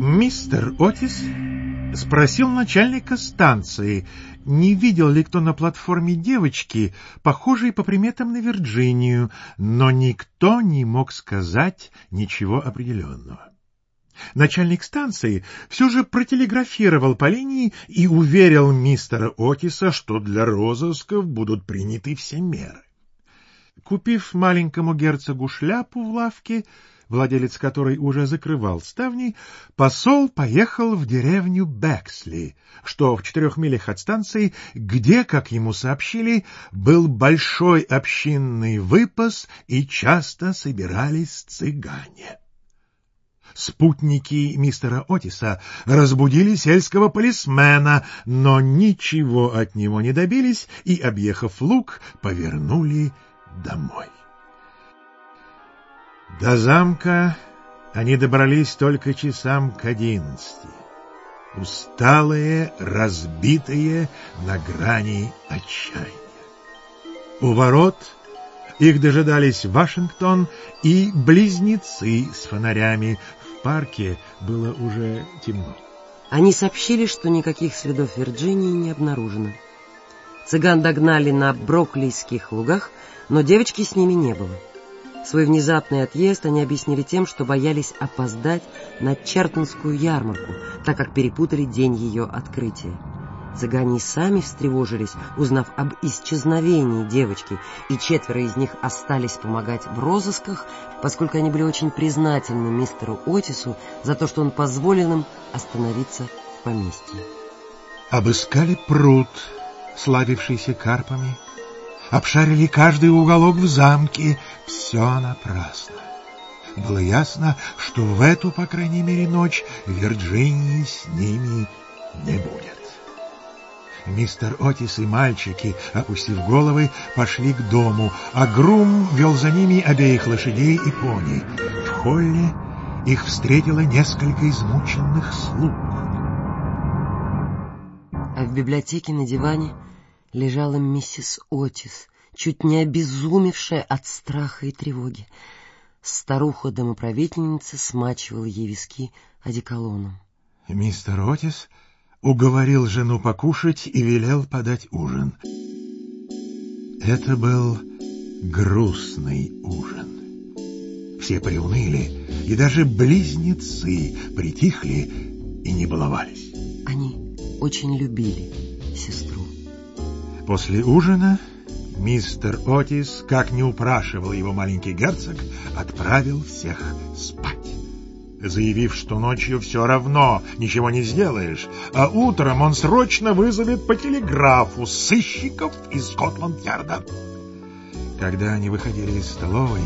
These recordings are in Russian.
Мистер Отис спросил начальника станции, не видел ли кто на платформе девочки, похожей по приметам на Вирджинию, но никто не мог сказать ничего определенного. Начальник станции все же протелеграфировал по линии и уверил мистера Отиса, что для розысков будут приняты все меры. Купив маленькому герцогу шляпу в лавке, владелец которой уже закрывал ставни, посол поехал в деревню Бэксли, что в четырех милях от станции, где, как ему сообщили, был большой общинный выпас и часто собирались цыгане. Спутники мистера Отиса разбудили сельского полисмена, но ничего от него не добились и, объехав луг, повернули домой. До замка они добрались только часам к одиннадцати. Усталые, разбитые, на грани отчаяния. У ворот их дожидались Вашингтон и близнецы с фонарями. В парке было уже темно. Они сообщили, что никаких следов Вирджинии не обнаружено. Цыган догнали на Броклийских лугах, но девочки с ними не было. Свой внезапный отъезд они объяснили тем, что боялись опоздать на Чертонскую ярмарку, так как перепутали день ее открытия. Цыгане сами встревожились, узнав об исчезновении девочки, и четверо из них остались помогать в розысках, поскольку они были очень признательны мистеру Отису за то, что он позволил им остановиться в поместье. Обыскали пруд, славившийся карпами, обшарили каждый уголок в замке. Все напрасно. Было ясно, что в эту, по крайней мере, ночь Вирджинии с ними не будет. Мистер Отис и мальчики, опустив головы, пошли к дому, а Грум вел за ними обеих лошадей и пони. В холле их встретило несколько измученных слуг. А в библиотеке на диване лежала миссис Отис, чуть не обезумевшая от страха и тревоги. Старуха-домоправительница смачивала ей виски одеколоном. Мистер Отис уговорил жену покушать и велел подать ужин. Это был грустный ужин. Все приуныли, и даже близнецы притихли и не баловались. Они очень любили сестру. После ужина мистер Отис, как не упрашивал его маленький герцог, отправил всех спать, заявив, что ночью все равно ничего не сделаешь, а утром он срочно вызовет по телеграфу сыщиков из Скотланд-Ярда. Когда они выходили из столовой,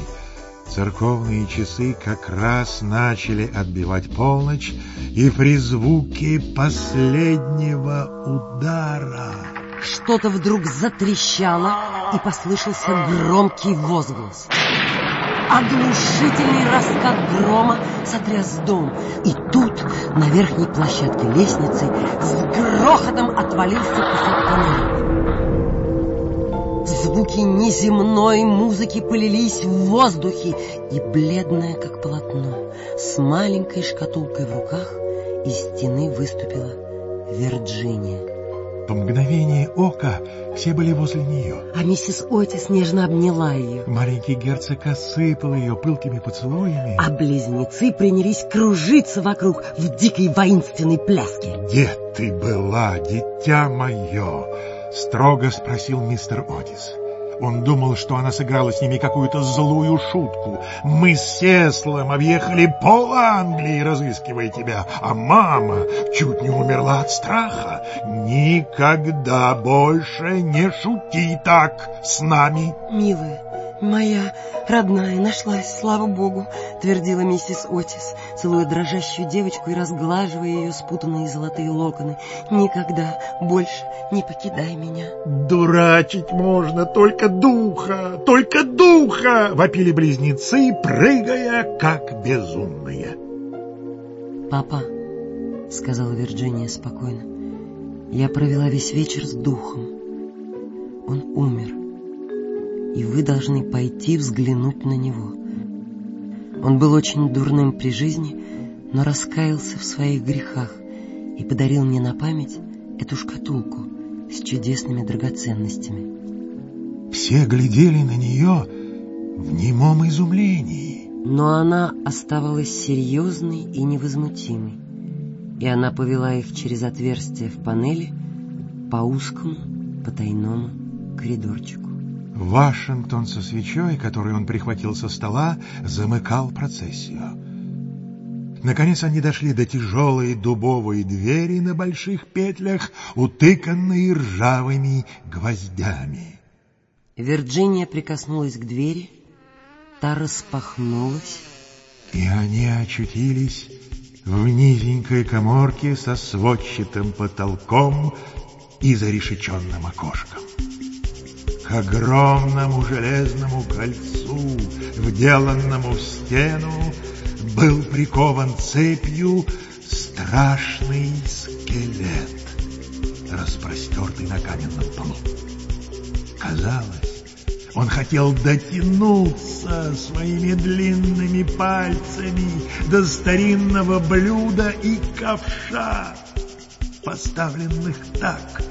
церковные часы как раз начали отбивать полночь, и при звуке последнего удара... Что-то вдруг затрещало, и послышался громкий возглас. Оглушительный раскат грома сотряс дом, и тут на верхней площадке лестницы с грохотом отвалился кусок панели. Звуки неземной музыки полились в воздухе, и бледная, как полотно, с маленькой шкатулкой в руках из стены выступила Вирджиния. В мгновение ока все были возле нее. А миссис Отис нежно обняла ее. Маленький герцог осыпал ее пылкими поцелуями. А близнецы принялись кружиться вокруг в дикой воинственной пляске. «Где ты была, дитя мое?» — строго спросил мистер Отис. Он думал, что она сыграла с ними какую-то злую шутку. Мы с Сеслом объехали пол Англии, разыскивая тебя, а мама чуть не умерла от страха. Никогда больше не шути так с нами. Милая, моя родная нашлась, слава богу, твердила миссис Отис, целуя дрожащую девочку и разглаживая ее спутанные золотые локоны. Никогда больше не покидай меня. Дурачить можно только духа, только духа, вопили близнецы, прыгая как безумные. Папа, сказала Вирджиния спокойно, я провела весь вечер с духом. Он умер и вы должны пойти взглянуть на него. Он был очень дурным при жизни, но раскаялся в своих грехах и подарил мне на память эту шкатулку с чудесными драгоценностями. Все глядели на нее в немом изумлении. Но она оставалась серьезной и невозмутимой, и она повела их через отверстие в панели по узкому потайному коридорчику. Вашингтон со свечой, которую он прихватил со стола, замыкал процессию. Наконец они дошли до тяжелой дубовой двери на больших петлях, утыканной ржавыми гвоздями. Вирджиния прикоснулась к двери, та распахнулась. И они очутились в низенькой коморке со сводчатым потолком и зарешеченным окошком. К огромному железному кольцу, вделанному в стену, был прикован цепью страшный скелет, распростертый на каменном полу. Казалось, он хотел дотянуться своими длинными пальцами до старинного блюда и ковша, поставленных так,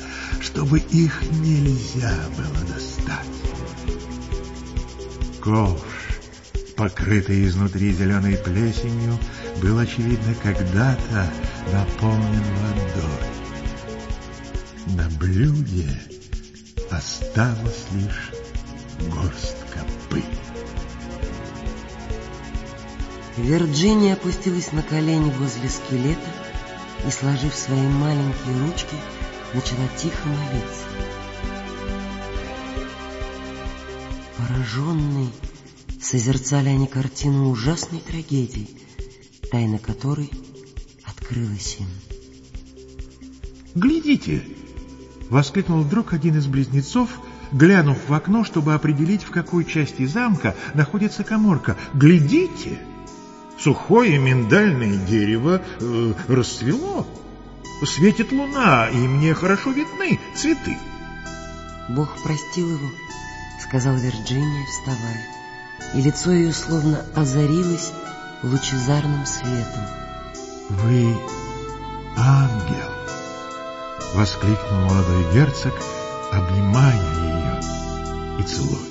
чтобы их нельзя было достать. Ковш покрытый изнутри зеленой плесенью, был, очевидно, когда-то наполнен водой. На блюде осталась лишь горстка пыли. Вирджиния опустилась на колени возле скелета и, сложив свои маленькие ручки, начала тихо молиться. Пораженный Созерцали они картину ужасной трагедии, тайна которой открылась им. «Глядите!» — воскликнул вдруг один из близнецов, глянув в окно, чтобы определить, в какой части замка находится коморка. «Глядите! Сухое миндальное дерево э, расцвело. Светит луна, и мне хорошо видны цветы». «Бог простил его», — сказал Вирджиния, вставая и лицо ее словно озарилось лучезарным светом. «Вы ангел!» — воскликнул молодой герцог, обнимая ее и целуя.